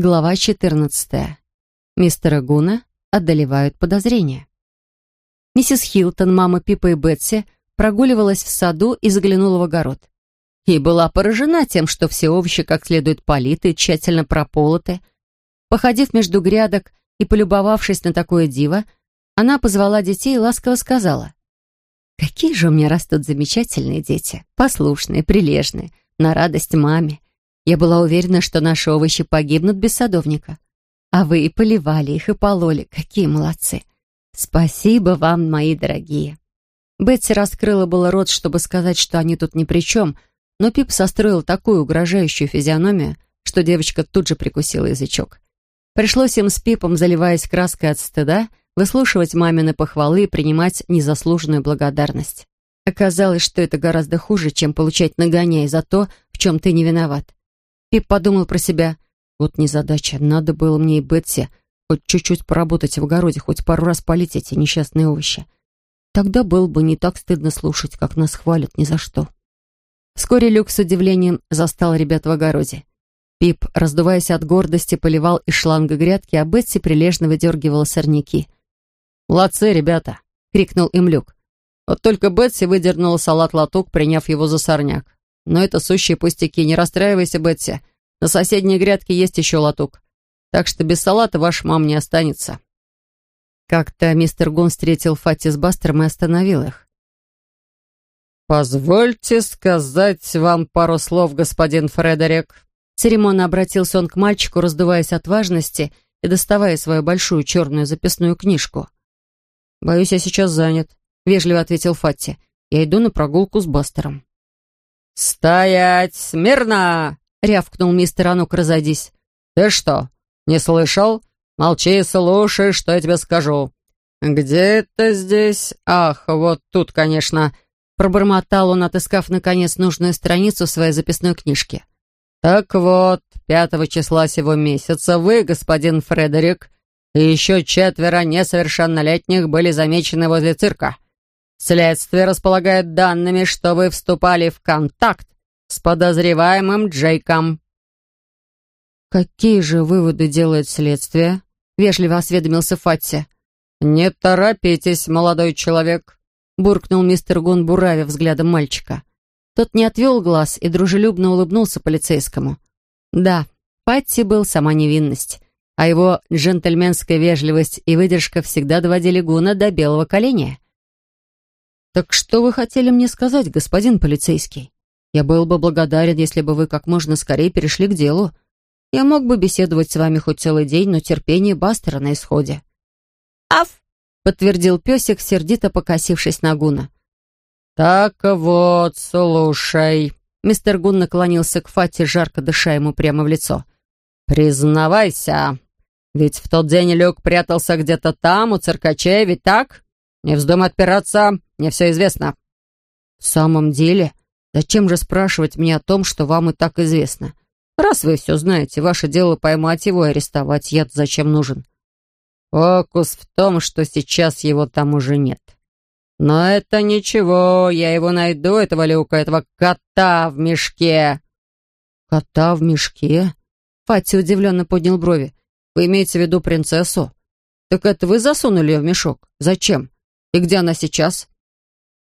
Глава 14. Мистера Гуна одолевают подозрения. Миссис Хилтон, мама Пипа и Бетси, прогуливалась в саду и заглянула в огород. И была поражена тем, что все овощи как следует политы тщательно прополоты. Походив между грядок и полюбовавшись на такое диво, она позвала детей и ласково сказала, «Какие же у меня растут замечательные дети, послушные, прилежные, на радость маме. Я была уверена, что наши овощи погибнут без садовника. А вы и поливали их, и пололи. Какие молодцы. Спасибо вам, мои дорогие. Бетси раскрыла было рот, чтобы сказать, что они тут ни при чем, но Пип состроил такую угрожающую физиономию, что девочка тут же прикусила язычок. Пришлось им с Пипом, заливаясь краской от стыда, выслушивать мамины похвалы и принимать незаслуженную благодарность. Оказалось, что это гораздо хуже, чем получать нагоняй за то, в чем ты не виноват. Пип подумал про себя. Вот незадача, надо было мне и Бетси хоть чуть-чуть поработать в огороде, хоть пару раз полить эти несчастные овощи. Тогда было бы не так стыдно слушать, как нас хвалят ни за что. Вскоре Люк с удивлением застал ребят в огороде. Пип, раздуваясь от гордости, поливал из шланга грядки, а Бетси прилежно выдергивала сорняки. «Молодцы, ребята!» — крикнул им Люк. Вот только Бетси выдернула салат-лоток, приняв его за сорняк. Но это сущие пустяки. Не расстраивайся, Бетси. На соседней грядке есть еще лоток. Так что без салата ваш мам не останется. Как-то мистер Гун встретил Фати с Бастером и остановил их. «Позвольте сказать вам пару слов, господин Фредерик». Церемонно обратился он к мальчику, раздуваясь от важности и доставая свою большую черную записную книжку. «Боюсь, я сейчас занят», — вежливо ответил Фатти. «Я иду на прогулку с Бастером». «Стоять смирно!» — рявкнул мистер Анук, разойдись. «Ты что, не слышал? Молчи и слушай, что я тебе скажу. Где это здесь? Ах, вот тут, конечно!» Пробормотал он, отыскав, наконец, нужную страницу своей записной книжки. «Так вот, пятого числа сего месяца вы, господин Фредерик, и еще четверо несовершеннолетних были замечены возле цирка. Следствие располагает данными, что вы вступали в контакт с подозреваемым Джейком». «Какие же выводы делает следствие?» — вежливо осведомился Фатти. «Не торопитесь, молодой человек», — буркнул мистер Гун, буравя взглядом мальчика. Тот не отвел глаз и дружелюбно улыбнулся полицейскому. Да, Патти был сама невинность, а его джентльменская вежливость и выдержка всегда доводили Гуна до белого коленя. «Так что вы хотели мне сказать, господин полицейский? Я был бы благодарен, если бы вы как можно скорее перешли к делу. Я мог бы беседовать с вами хоть целый день, но терпение Бастера на исходе». «Аф!» — подтвердил песик, сердито покосившись на Гуна. «Так вот, слушай». Мистер Гун наклонился к Фате, жарко дыша ему прямо в лицо. «Признавайся, ведь в тот день Люк прятался где-то там, у циркачей, ведь так? Не вздумай отпираться, мне все известно». «В самом деле, зачем же спрашивать мне о том, что вам и так известно? Раз вы все знаете, ваше дело поймать его и арестовать. я зачем нужен?» «Фокус в том, что сейчас его там уже нет. Но это ничего, я его найду, этого Люка, этого кота в мешке». «Кота в мешке?» Фати удивленно поднял брови. «Вы имеете в виду принцессу? Так это вы засунули ее в мешок? Зачем? И где она сейчас?»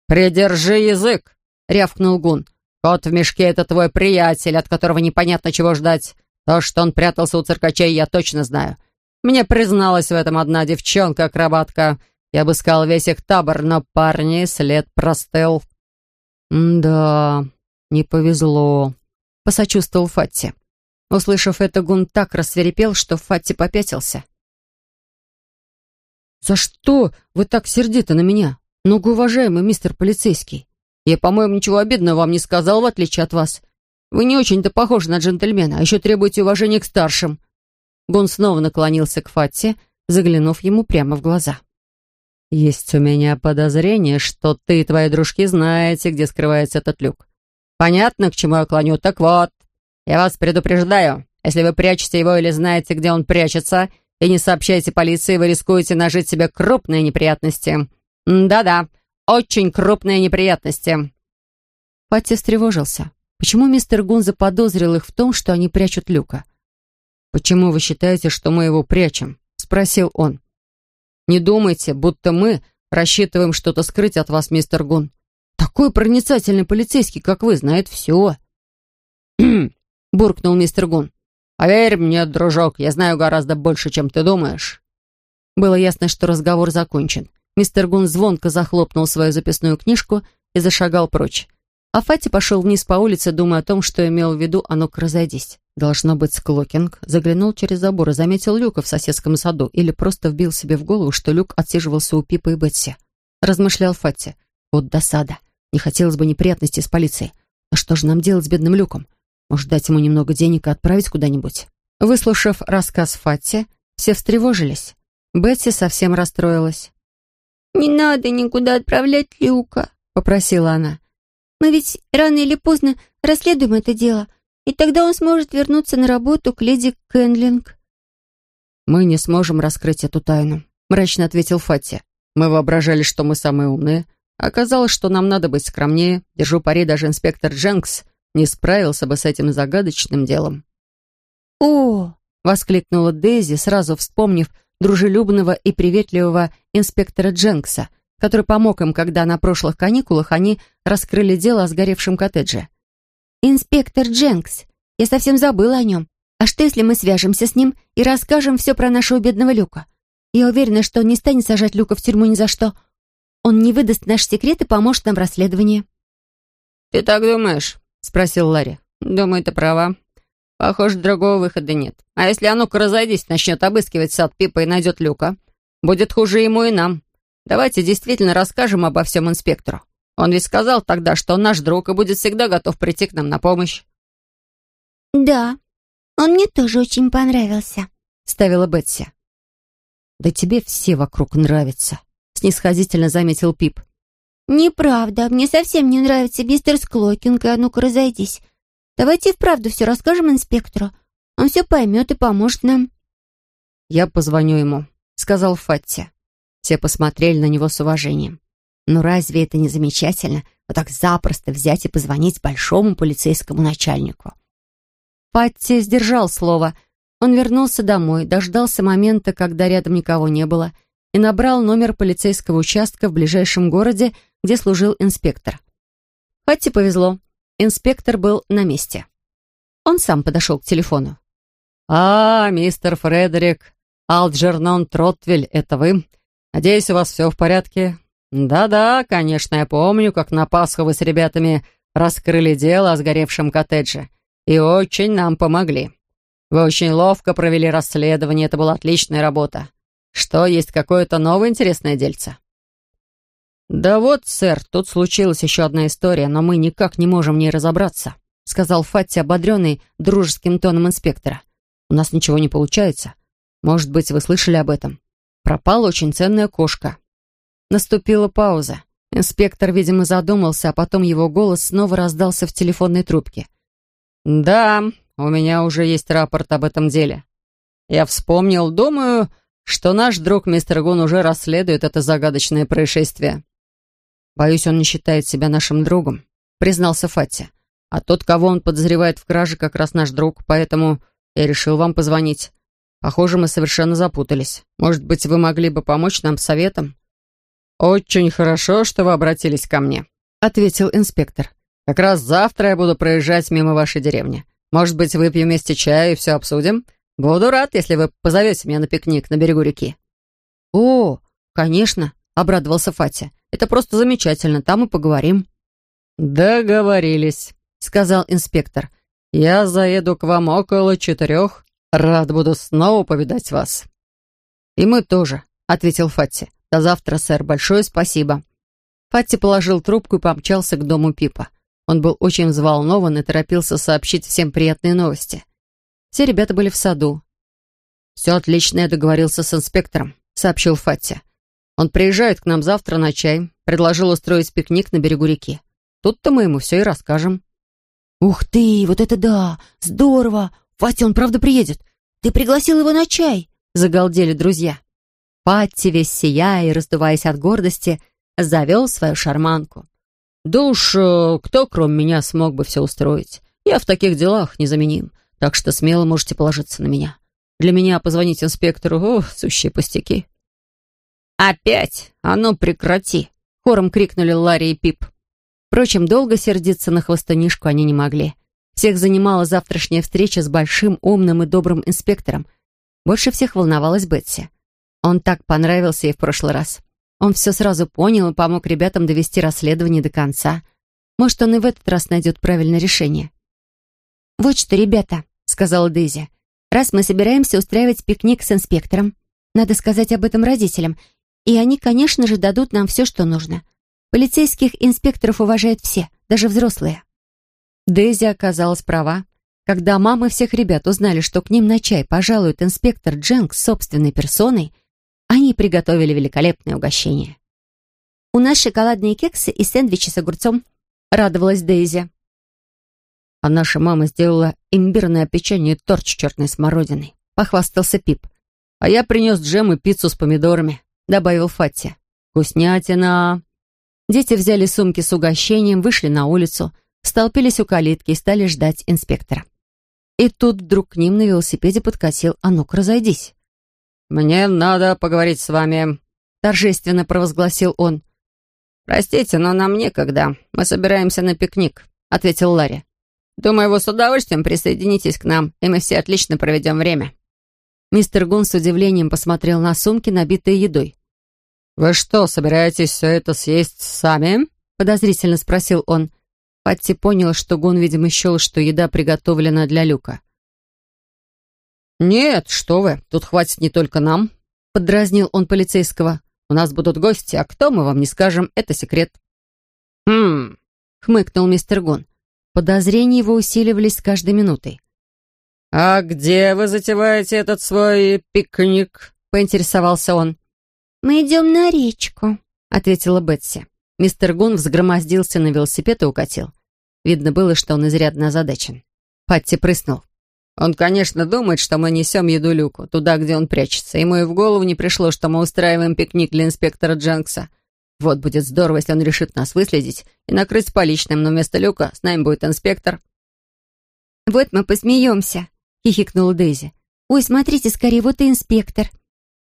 «Придержи язык!» — рявкнул Гун. «Кот в мешке — это твой приятель, от которого непонятно чего ждать. То, что он прятался у циркачей, я точно знаю. Мне призналась в этом одна девчонка-акробатка. Я обыскал весь их табор, но парни след простыл». «Да, не повезло», — посочувствовал Фатти. Услышав это, Гун так рассверепел, что Фатти попятился. «За что вы так сердиты на меня?» «Многоуважаемый мистер полицейский, я, по-моему, ничего обидного вам не сказал, в отличие от вас. Вы не очень-то похожи на джентльмена, а еще требуете уважения к старшим». Гун снова наклонился к Фатте, заглянув ему прямо в глаза. «Есть у меня подозрение, что ты и твои дружки знаете, где скрывается этот люк. Понятно, к чему я клоню? Так вот, я вас предупреждаю, если вы прячете его или знаете, где он прячется, и не сообщаете полиции, вы рискуете нажить себе крупные неприятности». «Да-да, очень крупные неприятности». Патти встревожился. Почему мистер Гун заподозрил их в том, что они прячут люка? «Почему вы считаете, что мы его прячем?» — спросил он. «Не думайте, будто мы рассчитываем что-то скрыть от вас, мистер Гун. Такой проницательный полицейский, как вы, знает все». буркнул мистер Гун. «Поверь мне, дружок, я знаю гораздо больше, чем ты думаешь». Было ясно, что разговор закончен. Мистер Гун звонко захлопнул свою записную книжку и зашагал прочь. А Фати пошел вниз по улице, думая о том, что имел в виду «А ну-ка, разойдись». Должно быть, Склокинг заглянул через забор и заметил Люка в соседском саду или просто вбил себе в голову, что Люк отсиживался у Пипа и Бетси. Размышлял Фати. Вот досада. Не хотелось бы неприятностей с полицией. А что же нам делать с бедным Люком? Может, дать ему немного денег и отправить куда-нибудь? Выслушав рассказ Фати, все встревожились. Бетси совсем расстроилась. «Не надо никуда отправлять Люка», — попросила она. «Мы ведь рано или поздно расследуем это дело, и тогда он сможет вернуться на работу к леди Кэндлинг». «Мы не сможем раскрыть эту тайну», — мрачно ответил Фати. «Мы воображали, что мы самые умные. Оказалось, что нам надо быть скромнее. Держу пари, даже инспектор Дженкс не справился бы с этим загадочным делом». «О!» — воскликнула Дейзи, сразу вспомнив дружелюбного и приветливого инспектора Дженкса, который помог им, когда на прошлых каникулах они раскрыли дело о сгоревшем коттедже. «Инспектор Дженкс. Я совсем забыла о нем. А что, если мы свяжемся с ним и расскажем все про нашего бедного Люка? Я уверена, что он не станет сажать Люка в тюрьму ни за что. Он не выдаст наш секрет и поможет нам в расследовании». «Ты так думаешь?» — спросил Ларри. «Думаю, ты права. Похоже, другого выхода нет. А если а ну-ка разойдись, начнет обыскивать сад Пипа и найдет Люка? Будет хуже ему и нам. Давайте действительно расскажем обо всем инспектору. Он ведь сказал тогда, что он наш друг и будет всегда готов прийти к нам на помощь». «Да, он мне тоже очень понравился», — ставила Бетси. «Да тебе все вокруг нравятся», — снисходительно заметил Пип. «Неправда, мне совсем не нравится мистер Склокинг, и а ну-ка разойдись. Давайте вправду все расскажем инспектору. Он все поймет и поможет нам». «Я позвоню ему», — сказал Фатти. Все посмотрели на него с уважением. Но разве это не замечательно, вот так запросто взять и позвонить большому полицейскому начальнику? Патти сдержал слово. Он вернулся домой, дождался момента, когда рядом никого не было, и набрал номер полицейского участка в ближайшем городе, где служил инспектор. Патти повезло. Инспектор был на месте. Он сам подошел к телефону. «А, мистер Фредерик Алджернон Тротвель, это вы? Надеюсь, у вас все в порядке? «Да-да, конечно, я помню, как на Пасху вы с ребятами раскрыли дело о сгоревшем коттедже. И очень нам помогли. Вы очень ловко провели расследование, это была отличная работа. Что, есть какое-то новое интересное дельце?» «Да вот, сэр, тут случилась еще одна история, но мы никак не можем в ней разобраться», сказал Фатти, ободренный дружеским тоном инспектора. «У нас ничего не получается. Может быть, вы слышали об этом? Пропала очень ценная кошка». Наступила пауза. Инспектор, видимо, задумался, а потом его голос снова раздался в телефонной трубке. «Да, у меня уже есть рапорт об этом деле. Я вспомнил, думаю, что наш друг мистер Гун уже расследует это загадочное происшествие». «Боюсь, он не считает себя нашим другом», — признался Фатти. «А тот, кого он подозревает в краже, как раз наш друг, поэтому я решил вам позвонить. Похоже, мы совершенно запутались. Может быть, вы могли бы помочь нам советом?» «Очень хорошо, что вы обратились ко мне», — ответил инспектор. «Как раз завтра я буду проезжать мимо вашей деревни. Может быть, выпьем вместе чаю и все обсудим? Буду рад, если вы позовете меня на пикник на берегу реки». «О, конечно», — обрадовался Фатя. «Это просто замечательно, там и поговорим». «Договорились», — сказал инспектор. «Я заеду к вам около четырех. Рад буду снова повидать вас». «И мы тоже», — ответил Фатти. «До завтра, сэр. Большое спасибо». Фатти положил трубку и помчался к дому Пипа. Он был очень взволнован и торопился сообщить всем приятные новости. Все ребята были в саду. «Все отлично, я договорился с инспектором», — сообщил Фатти. «Он приезжает к нам завтра на чай, предложил устроить пикник на берегу реки. Тут-то мы ему все и расскажем». «Ух ты, вот это да! Здорово! Фатти, он правда приедет? Ты пригласил его на чай?» — загалдели друзья. Патти, весь сияя и раздуваясь от гордости, завел свою шарманку. «Да уж, э, кто кроме меня смог бы все устроить? Я в таких делах незаменим, так что смело можете положиться на меня. Для меня позвонить инспектору, о, сущие пустяки». «Опять? А ну прекрати!» — хором крикнули Ларри и Пип. Впрочем, долго сердиться на хвостунишку они не могли. Всех занимала завтрашняя встреча с большим, умным и добрым инспектором. Больше всех волновалась Бетси. Он так понравился ей в прошлый раз. Он все сразу понял и помог ребятам довести расследование до конца. Может, он и в этот раз найдет правильное решение. «Вот что, ребята», — сказала Дейзи, «раз мы собираемся устраивать пикник с инспектором, надо сказать об этом родителям, и они, конечно же, дадут нам все, что нужно. Полицейских инспекторов уважают все, даже взрослые». Дейзи оказалась права. Когда мамы всех ребят узнали, что к ним на чай пожалует инспектор Дженк собственной персоной, они приготовили великолепное угощение. «У нас шоколадные кексы и сэндвичи с огурцом», — радовалась Дейзи. «А наша мама сделала имбирное печенье и торт с черной смородиной», — похвастался Пип. «А я принес джем и пиццу с помидорами», — добавил Фатти. «Вкуснятина!» Дети взяли сумки с угощением, вышли на улицу — столпились у калитки и стали ждать инспектора. И тут вдруг к ним на велосипеде подкатил «А ну-ка, разойдись!» «Мне надо поговорить с вами», — торжественно провозгласил он. «Простите, но нам некогда. Мы собираемся на пикник», — ответил Ларри. «Думаю, вы с удовольствием присоединитесь к нам, и мы все отлично проведем время». Мистер Гун с удивлением посмотрел на сумки, набитые едой. «Вы что, собираетесь все это съесть сами?» — подозрительно спросил он. Патти понял, что Гон, видимо, счел, что еда приготовлена для Люка. «Нет, что вы, тут хватит не только нам», — подразнил он полицейского. «У нас будут гости, а кто, мы вам не скажем, это секрет». «Хм», — хмыкнул мистер Гон. Подозрения его усиливались с каждой минутой. «А где вы затеваете этот свой пикник?» — поинтересовался он. «Мы идем на речку», — ответила Бетси. Мистер Гун взгромоздился на велосипед и укатил. Видно было, что он изрядно озадачен. Патти прыснул. «Он, конечно, думает, что мы несем еду Люку, туда, где он прячется. Ему и в голову не пришло, что мы устраиваем пикник для инспектора Дженкса. Вот будет здорово, если он решит нас выследить и накрыть поличным, но вместо Люка с нами будет инспектор». «Вот мы посмеемся», — хихикнула Дейзи. «Ой, смотрите, скорее, вот и инспектор».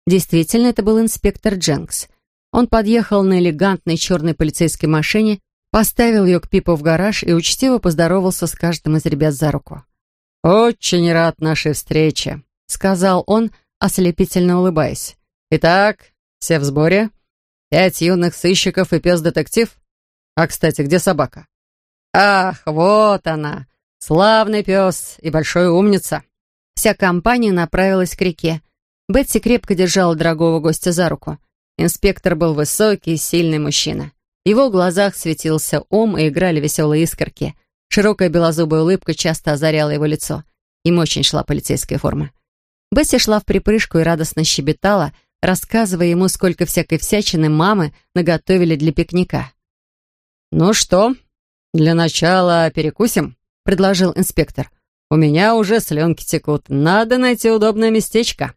Действительно, это был инспектор Дженкс. Он подъехал на элегантной черной полицейской машине, поставил ее к Пипу в гараж и учтиво поздоровался с каждым из ребят за руку. «Очень рад нашей встрече», — сказал он, ослепительно улыбаясь. «Итак, все в сборе? Пять юных сыщиков и пес-детектив? А, кстати, где собака?» «Ах, вот она! Славный пес и большой умница!» Вся компания направилась к реке. Бетси крепко держала дорогого гостя за руку. Инспектор был высокий, сильный мужчина. В его глазах светился ум и играли веселые искорки. Широкая белозубая улыбка часто озаряла его лицо. Ему очень шла полицейская форма. Бесси шла в припрыжку и радостно щебетала, рассказывая ему, сколько всякой всячины мамы наготовили для пикника. «Ну что, для начала перекусим?» — предложил инспектор. «У меня уже слюнки текут. Надо найти удобное местечко».